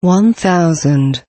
one thousand.